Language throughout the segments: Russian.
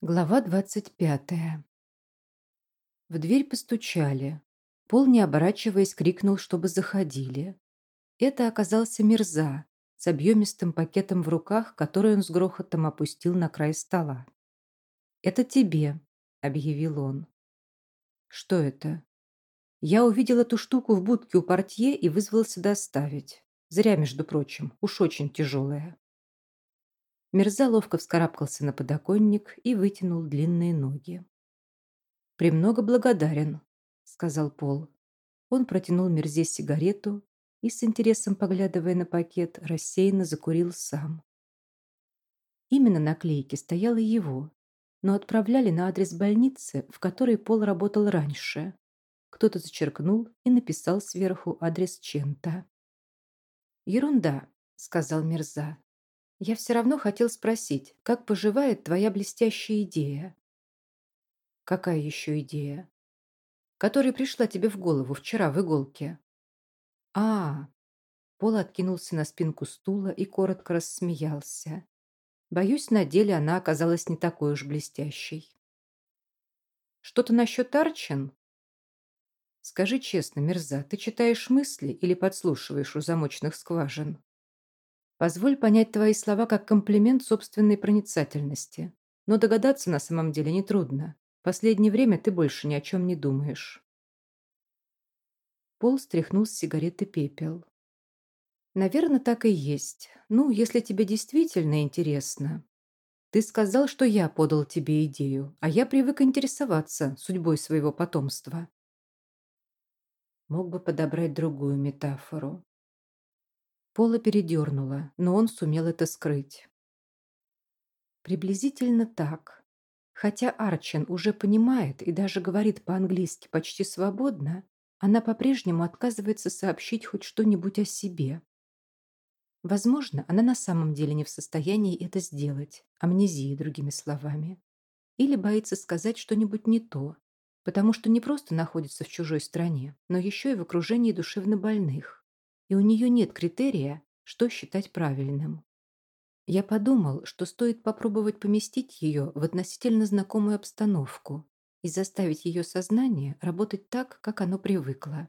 Глава двадцать пятая. В дверь постучали. Пол, не оборачиваясь, крикнул, чтобы заходили. Это оказался Мирза с объемистым пакетом в руках, который он с грохотом опустил на край стола. «Это тебе», — объявил он. «Что это?» Я увидел эту штуку в будке у портье и вызвался доставить. Зря, между прочим, уж очень тяжелая. Мирза ловко вскарабкался на подоконник и вытянул длинные ноги. «Премного благодарен», — сказал Пол. Он протянул Мирзе сигарету и, с интересом поглядывая на пакет, рассеянно закурил сам. Именно наклейки стояло его, но отправляли на адрес больницы, в которой Пол работал раньше. Кто-то зачеркнул и написал сверху адрес Чента. «Ерунда», — сказал Мирза. Я все равно хотел спросить, как поживает твоя блестящая идея? Какая еще идея? Которая пришла тебе в голову вчера в иголке. А, Пол откинулся на спинку стула и коротко рассмеялся. Боюсь, на деле она оказалась не такой уж блестящей. Что-то насчет Арчин? Скажи честно, Мерза, ты читаешь мысли или подслушиваешь у замочных скважин? Позволь понять твои слова как комплимент собственной проницательности. Но догадаться на самом деле нетрудно. Последнее время ты больше ни о чем не думаешь. Пол стряхнул с сигареты пепел. Наверное, так и есть. Ну, если тебе действительно интересно. Ты сказал, что я подал тебе идею, а я привык интересоваться судьбой своего потомства. Мог бы подобрать другую метафору. Пола передернула, но он сумел это скрыть. Приблизительно так. Хотя Арчен уже понимает и даже говорит по-английски почти свободно, она по-прежнему отказывается сообщить хоть что-нибудь о себе. Возможно, она на самом деле не в состоянии это сделать, амнезии, другими словами. Или боится сказать что-нибудь не то, потому что не просто находится в чужой стране, но еще и в окружении душевнобольных и у нее нет критерия, что считать правильным. Я подумал, что стоит попробовать поместить ее в относительно знакомую обстановку и заставить ее сознание работать так, как оно привыкло.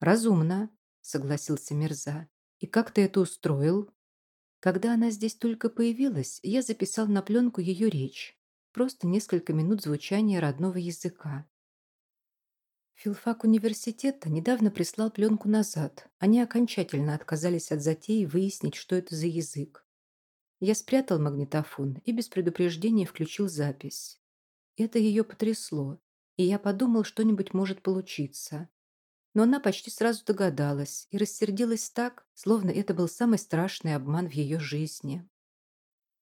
«Разумно», — согласился Мирза. «И как ты это устроил?» Когда она здесь только появилась, я записал на пленку ее речь. Просто несколько минут звучания родного языка. Филфак университета недавно прислал пленку назад. Они окончательно отказались от затеи выяснить, что это за язык. Я спрятал магнитофон и без предупреждения включил запись. Это ее потрясло, и я подумал, что-нибудь может получиться. Но она почти сразу догадалась и рассердилась так, словно это был самый страшный обман в ее жизни.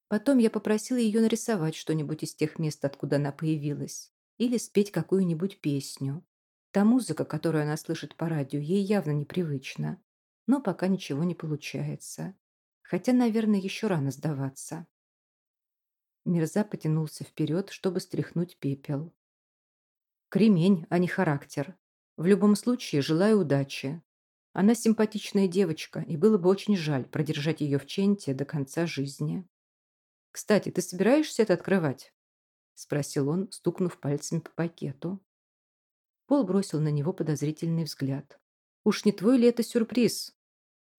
Потом я попросила ее нарисовать что-нибудь из тех мест, откуда она появилась, или спеть какую-нибудь песню. Та музыка, которую она слышит по радио, ей явно непривычна. Но пока ничего не получается. Хотя, наверное, еще рано сдаваться. Мирза потянулся вперед, чтобы стряхнуть пепел. Кремень, а не характер. В любом случае, желаю удачи. Она симпатичная девочка, и было бы очень жаль продержать ее в ченте до конца жизни. «Кстати, ты собираешься это открывать?» – спросил он, стукнув пальцами по пакету. Пол бросил на него подозрительный взгляд. «Уж не твой ли это сюрприз?»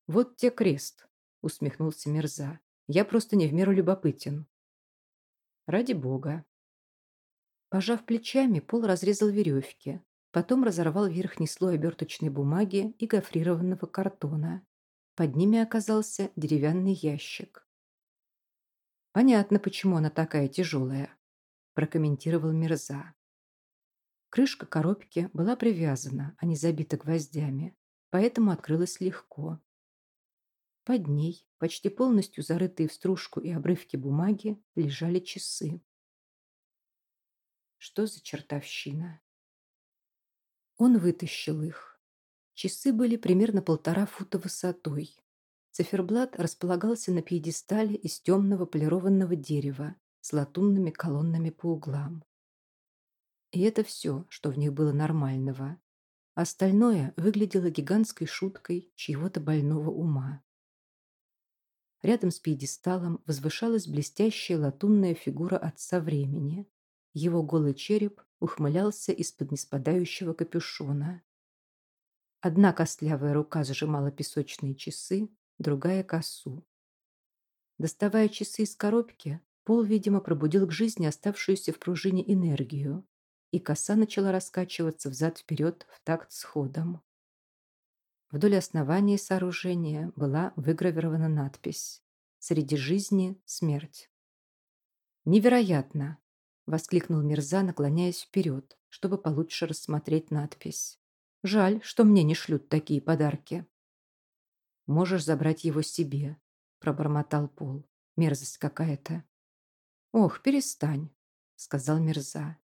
«Вот те крест», — усмехнулся Мерза. «Я просто не в меру любопытен». «Ради бога». Пожав плечами, Пол разрезал веревки, потом разорвал верхний слой оберточной бумаги и гофрированного картона. Под ними оказался деревянный ящик. «Понятно, почему она такая тяжелая», – прокомментировал Мирза. Крышка коробки была привязана, а не забита гвоздями, поэтому открылась легко. Под ней, почти полностью зарытые в стружку и обрывки бумаги, лежали часы. Что за чертовщина? Он вытащил их. Часы были примерно полтора фута высотой. Циферблат располагался на пьедестале из темного полированного дерева с латунными колоннами по углам. И это все, что в них было нормального. Остальное выглядело гигантской шуткой чьего-то больного ума. Рядом с пьедесталом возвышалась блестящая латунная фигура отца времени. Его голый череп ухмылялся из-под неспадающего капюшона. Одна костлявая рука сжимала песочные часы, другая — косу. Доставая часы из коробки, Пол, видимо, пробудил к жизни оставшуюся в пружине энергию, и коса начала раскачиваться взад-вперед в такт с ходом. Вдоль основания сооружения была выгравирована надпись «Среди жизни – смерть». «Невероятно!» – воскликнул Мирза, наклоняясь вперед, чтобы получше рассмотреть надпись. «Жаль, что мне не шлют такие подарки». «Можешь забрать его себе», – пробормотал Пол. «Мерзость какая-то». «Ох, перестань», — сказал Мирза.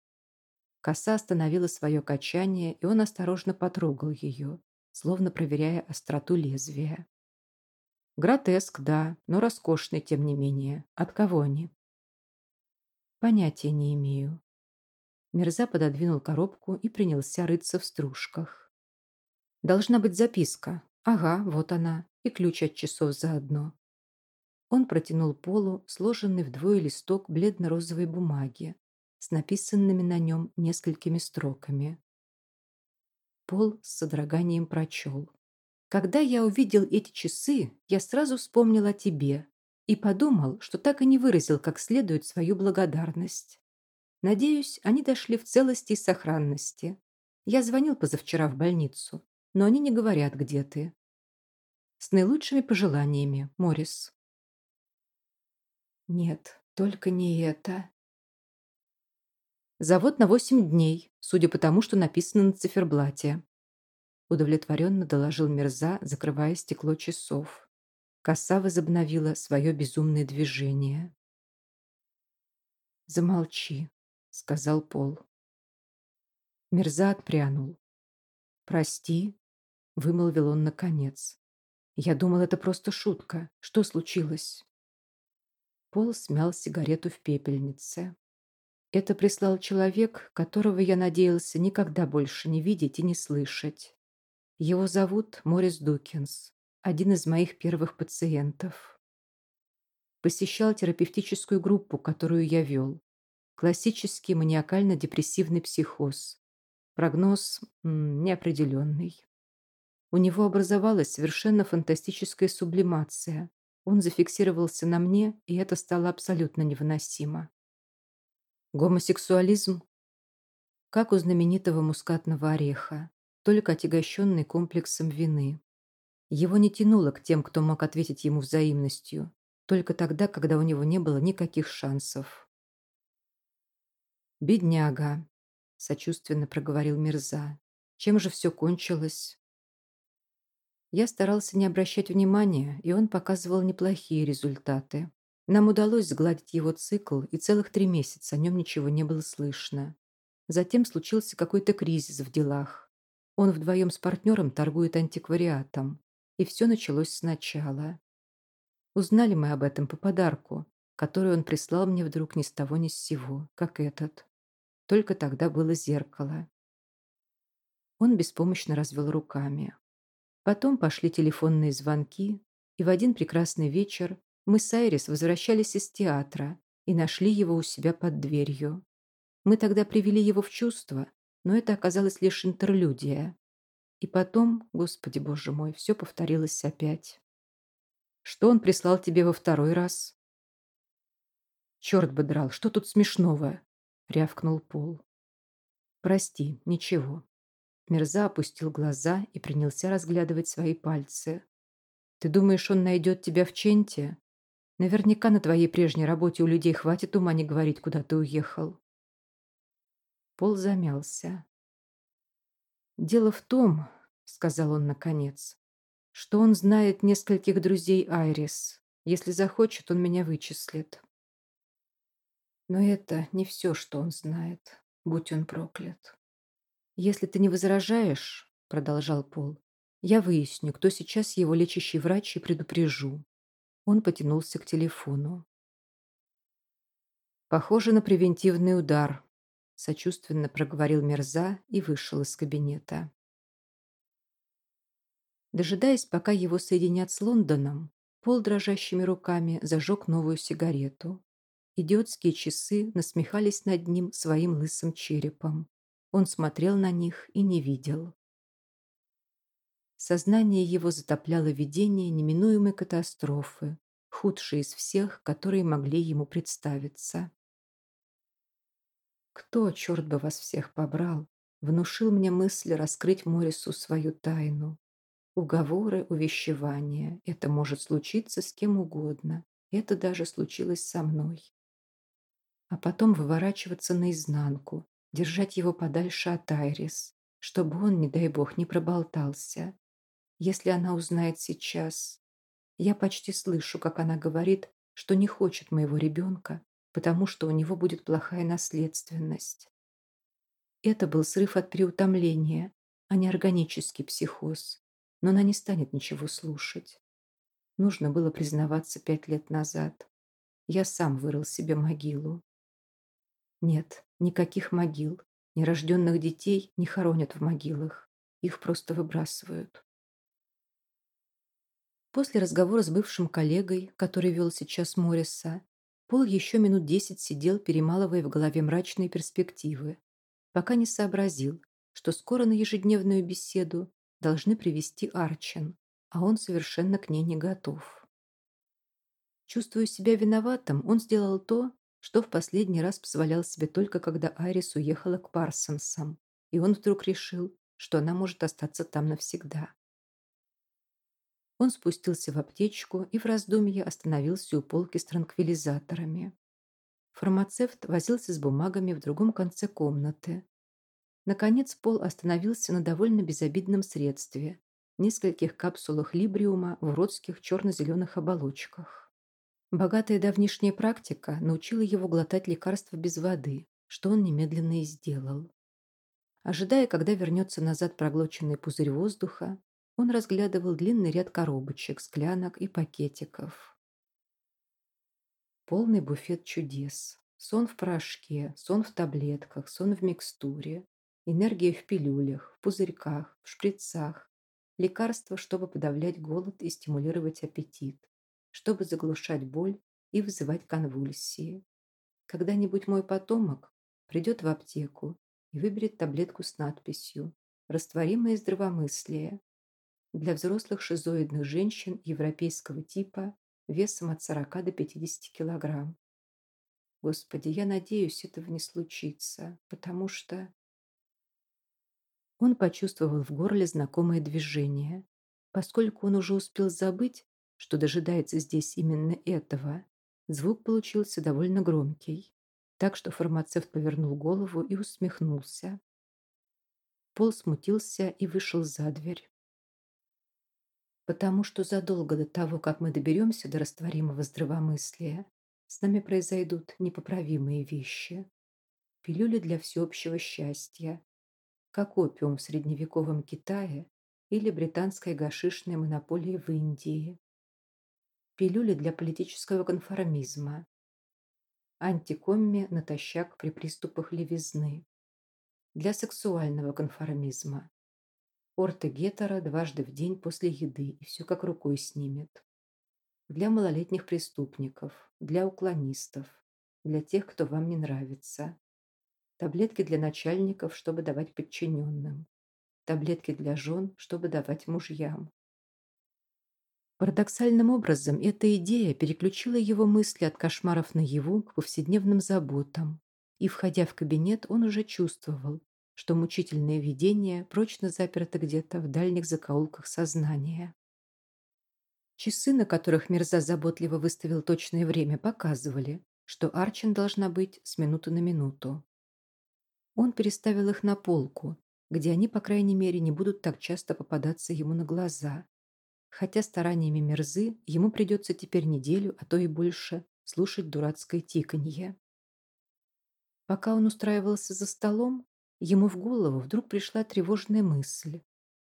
Коса остановила свое качание, и он осторожно потрогал ее, словно проверяя остроту лезвия. Гротеск, да, но роскошный, тем не менее. От кого они? Понятия не имею. Мирза пододвинул коробку и принялся рыться в стружках. Должна быть записка. Ага, вот она. И ключ от часов заодно. Он протянул Полу сложенный вдвое листок бледно-розовой бумаги с написанными на нем несколькими строками. Пол с содроганием прочел. «Когда я увидел эти часы, я сразу вспомнил о тебе и подумал, что так и не выразил как следует свою благодарность. Надеюсь, они дошли в целости и сохранности. Я звонил позавчера в больницу, но они не говорят, где ты. С наилучшими пожеланиями, Морис. Нет, только не это. Завод на восемь дней, судя по тому, что написано на циферблате. Удовлетворенно доложил Мирза, закрывая стекло часов. Коса возобновила свое безумное движение. «Замолчи», — сказал Пол. Мирза отпрянул. «Прости», — вымолвил он наконец. «Я думал, это просто шутка. Что случилось?» Пол смял сигарету в пепельнице. Это прислал человек, которого я надеялся никогда больше не видеть и не слышать. Его зовут Морис Дукинс, один из моих первых пациентов. Посещал терапевтическую группу, которую я вел. Классический маниакально-депрессивный психоз. Прогноз неопределенный. У него образовалась совершенно фантастическая сублимация, он зафиксировался на мне, и это стало абсолютно невыносимо. Гомосексуализм, как у знаменитого мускатного ореха, только отягощенный комплексом вины. Его не тянуло к тем, кто мог ответить ему взаимностью, только тогда, когда у него не было никаких шансов. «Бедняга», — сочувственно проговорил Мирза. «Чем же все кончилось?» Я старался не обращать внимания, и он показывал неплохие результаты. Нам удалось сгладить его цикл, и целых три месяца о нем ничего не было слышно. Затем случился какой-то кризис в делах. Он вдвоем с партнером торгует антиквариатом. И все началось сначала. Узнали мы об этом по подарку, который он прислал мне вдруг ни с того ни с сего, как этот. Только тогда было зеркало. Он беспомощно развел руками. Потом пошли телефонные звонки, и в один прекрасный вечер мы с Айрис возвращались из театра и нашли его у себя под дверью. Мы тогда привели его в чувство, но это оказалось лишь интерлюдия. И потом, господи боже мой, все повторилось опять. Что он прислал тебе во второй раз? Черт бы драл, что тут смешного? Рявкнул Пол. Прости, ничего. Мирза опустил глаза и принялся разглядывать свои пальцы. «Ты думаешь, он найдет тебя в Ченте? Наверняка на твоей прежней работе у людей хватит ума не говорить, куда ты уехал». Пол замялся. «Дело в том, — сказал он наконец, — что он знает нескольких друзей Айрис. Если захочет, он меня вычислит. Но это не все, что он знает, будь он проклят». «Если ты не возражаешь, — продолжал Пол, — я выясню, кто сейчас его лечащий врач и предупрежу». Он потянулся к телефону. «Похоже на превентивный удар», — сочувственно проговорил Мерза и вышел из кабинета. Дожидаясь, пока его соединят с Лондоном, Пол дрожащими руками зажег новую сигарету. Идиотские часы насмехались над ним своим лысым черепом. Он смотрел на них и не видел. Сознание его затопляло видение неминуемой катастрофы, худшей из всех, которые могли ему представиться. Кто, черт бы вас всех побрал, внушил мне мысль раскрыть Морису свою тайну? Уговоры, увещевания. Это может случиться с кем угодно. Это даже случилось со мной. А потом выворачиваться наизнанку, держать его подальше от Айрис, чтобы он, не дай бог, не проболтался. Если она узнает сейчас... Я почти слышу, как она говорит, что не хочет моего ребенка, потому что у него будет плохая наследственность. Это был срыв от переутомления, а не органический психоз но она не станет ничего слушать. Нужно было признаваться пять лет назад. Я сам вырыл себе могилу. Нет, никаких могил. Нерожденных детей не хоронят в могилах. Их просто выбрасывают. После разговора с бывшим коллегой, который вел сейчас Морриса, Пол еще минут десять сидел, перемалывая в голове мрачные перспективы, пока не сообразил, что скоро на ежедневную беседу должны привести Арчин, а он совершенно к ней не готов. Чувствуя себя виноватым, он сделал то, что в последний раз позволял себе только когда Айрис уехала к Парсонсам, и он вдруг решил, что она может остаться там навсегда. Он спустился в аптечку и в раздумье остановился у полки с транквилизаторами. Фармацевт возился с бумагами в другом конце комнаты, Наконец Пол остановился на довольно безобидном средстве – нескольких капсулах либриума в уродских черно-зеленых оболочках. Богатая давнишняя практика научила его глотать лекарства без воды, что он немедленно и сделал. Ожидая, когда вернется назад проглоченный пузырь воздуха, он разглядывал длинный ряд коробочек, склянок и пакетиков. Полный буфет чудес. Сон в порошке, сон в таблетках, сон в микстуре, Энергия в пилюлях, в пузырьках, в шприцах. Лекарства, чтобы подавлять голод и стимулировать аппетит. Чтобы заглушать боль и вызывать конвульсии. Когда-нибудь мой потомок придет в аптеку и выберет таблетку с надписью «Растворимое здравомыслие» для взрослых шизоидных женщин европейского типа весом от 40 до 50 килограмм. Господи, я надеюсь, этого не случится, потому что... Он почувствовал в горле знакомое движение. Поскольку он уже успел забыть, что дожидается здесь именно этого, звук получился довольно громкий, так что фармацевт повернул голову и усмехнулся. Пол смутился и вышел за дверь. Потому что задолго до того, как мы доберемся до растворимого здравомыслия, с нами произойдут непоправимые вещи. Пилюли для всеобщего счастья, как опиум в средневековом Китае или британской гашишной монополии в Индии. Пилюли для политического конформизма. Антикомми натощак при приступах левизны. Для сексуального конформизма. Орты-гетера дважды в день после еды и все как рукой снимет. Для малолетних преступников, для уклонистов, для тех, кто вам не нравится, таблетки для начальников, чтобы давать подчиненным, таблетки для жен, чтобы давать мужьям. Парадоксальным образом эта идея переключила его мысли от кошмаров наяву к повседневным заботам, и, входя в кабинет, он уже чувствовал, что мучительное видение прочно заперто где-то в дальних закоулках сознания. Часы, на которых Мирза заботливо выставил точное время, показывали, что Арчин должна быть с минуты на минуту. Он переставил их на полку, где они, по крайней мере, не будут так часто попадаться ему на глаза. Хотя стараниями мерзы ему придется теперь неделю, а то и больше, слушать дурацкое тиканье. Пока он устраивался за столом, ему в голову вдруг пришла тревожная мысль.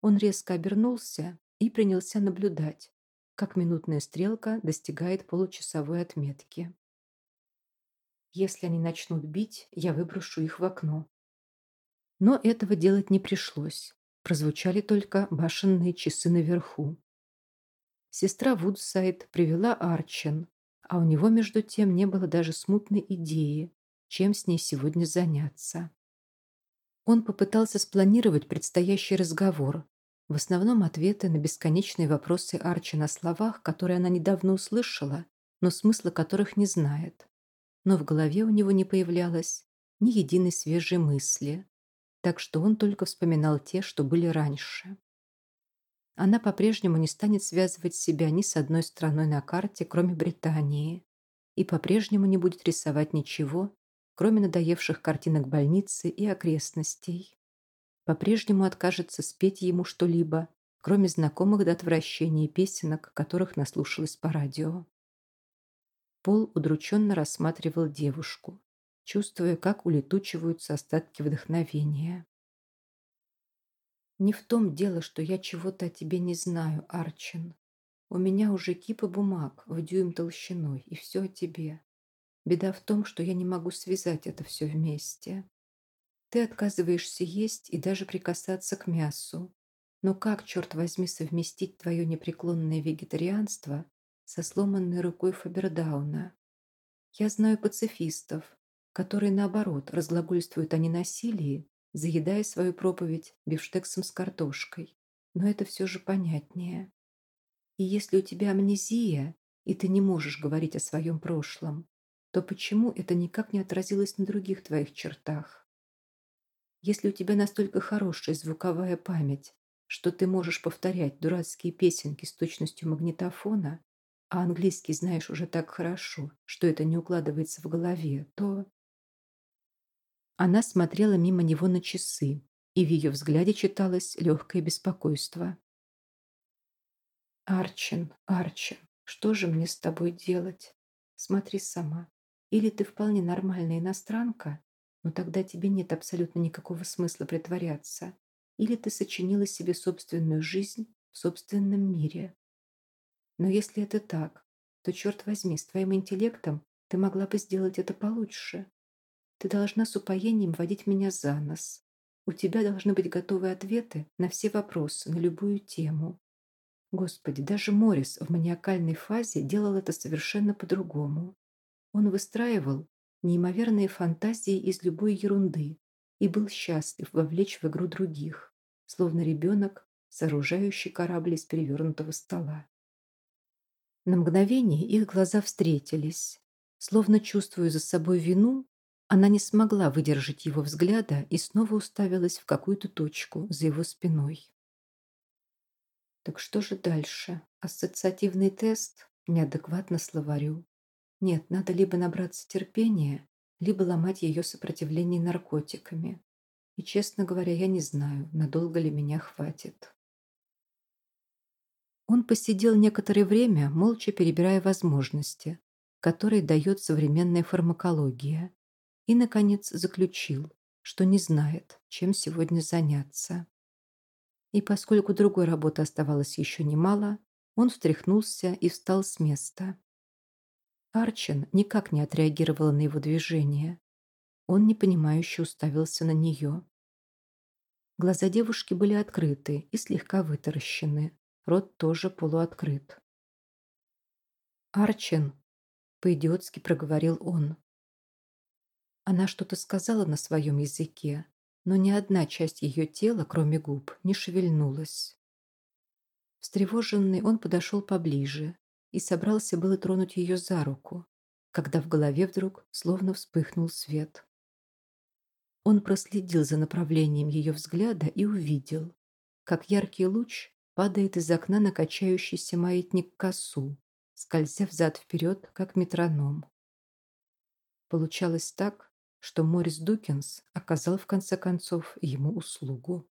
Он резко обернулся и принялся наблюдать, как минутная стрелка достигает получасовой отметки. Если они начнут бить, я выброшу их в окно. Но этого делать не пришлось. Прозвучали только башенные часы наверху. Сестра Вудсайд привела Арчен, а у него, между тем, не было даже смутной идеи, чем с ней сегодня заняться. Он попытался спланировать предстоящий разговор, в основном ответы на бесконечные вопросы Арчи на словах, которые она недавно услышала, но смысла которых не знает. Но в голове у него не появлялось ни единой свежей мысли, так что он только вспоминал те, что были раньше. Она по-прежнему не станет связывать себя ни с одной страной на карте, кроме Британии, и по-прежнему не будет рисовать ничего, кроме надоевших картинок больницы и окрестностей. По-прежнему откажется спеть ему что-либо, кроме знакомых до отвращения песенок, которых наслушалась по радио. Пол удрученно рассматривал девушку, чувствуя, как улетучиваются остатки вдохновения. «Не в том дело, что я чего-то о тебе не знаю, Арчин. У меня уже кипа бумаг в дюйм толщиной, и все о тебе. Беда в том, что я не могу связать это все вместе. Ты отказываешься есть и даже прикасаться к мясу. Но как, черт возьми, совместить твое непреклонное вегетарианство со сломанной рукой Фабердауна? Я знаю пацифистов, которые, наоборот, разглагольствуют о ненасилии, заедая свою проповедь бифштексом с картошкой. Но это все же понятнее. И если у тебя амнезия, и ты не можешь говорить о своем прошлом, то почему это никак не отразилось на других твоих чертах? Если у тебя настолько хорошая звуковая память, что ты можешь повторять дурацкие песенки с точностью магнитофона, а английский знаешь уже так хорошо, что это не укладывается в голове, то... Она смотрела мимо него на часы, и в ее взгляде читалось легкое беспокойство. «Арчин, Арчин, что же мне с тобой делать? Смотри сама. Или ты вполне нормальная иностранка, но тогда тебе нет абсолютно никакого смысла притворяться. Или ты сочинила себе собственную жизнь в собственном мире. Но если это так, то, черт возьми, с твоим интеллектом ты могла бы сделать это получше. Ты должна с упоением водить меня за нос. У тебя должны быть готовые ответы на все вопросы, на любую тему. Господи, даже Моррис в маниакальной фазе делал это совершенно по-другому. Он выстраивал неимоверные фантазии из любой ерунды и был счастлив вовлечь в игру других, словно ребенок, сооружающий корабль из перевернутого стола. На мгновение их глаза встретились. Словно чувствуя за собой вину, она не смогла выдержать его взгляда и снова уставилась в какую-то точку за его спиной. Так что же дальше? Ассоциативный тест? Неадекватно словарю. Нет, надо либо набраться терпения, либо ломать ее сопротивление наркотиками. И, честно говоря, я не знаю, надолго ли меня хватит. Он посидел некоторое время, молча перебирая возможности, которые дает современная фармакология, и, наконец, заключил, что не знает, чем сегодня заняться. И поскольку другой работы оставалось еще немало, он встряхнулся и встал с места. Арчин никак не отреагировала на его движение. Он непонимающе уставился на нее. Глаза девушки были открыты и слегка вытаращены. Рот тоже полуоткрыт. «Арчин!» — по-идиотски проговорил он. Она что-то сказала на своем языке, но ни одна часть ее тела, кроме губ, не шевельнулась. Встревоженный он подошел поближе и собрался было тронуть ее за руку, когда в голове вдруг словно вспыхнул свет. Он проследил за направлением ее взгляда и увидел, как яркий луч падает из окна на качающийся маятник косу, скользя взад-вперед, как метроном. Получалось так, что Морис Дукинс оказал в конце концов ему услугу.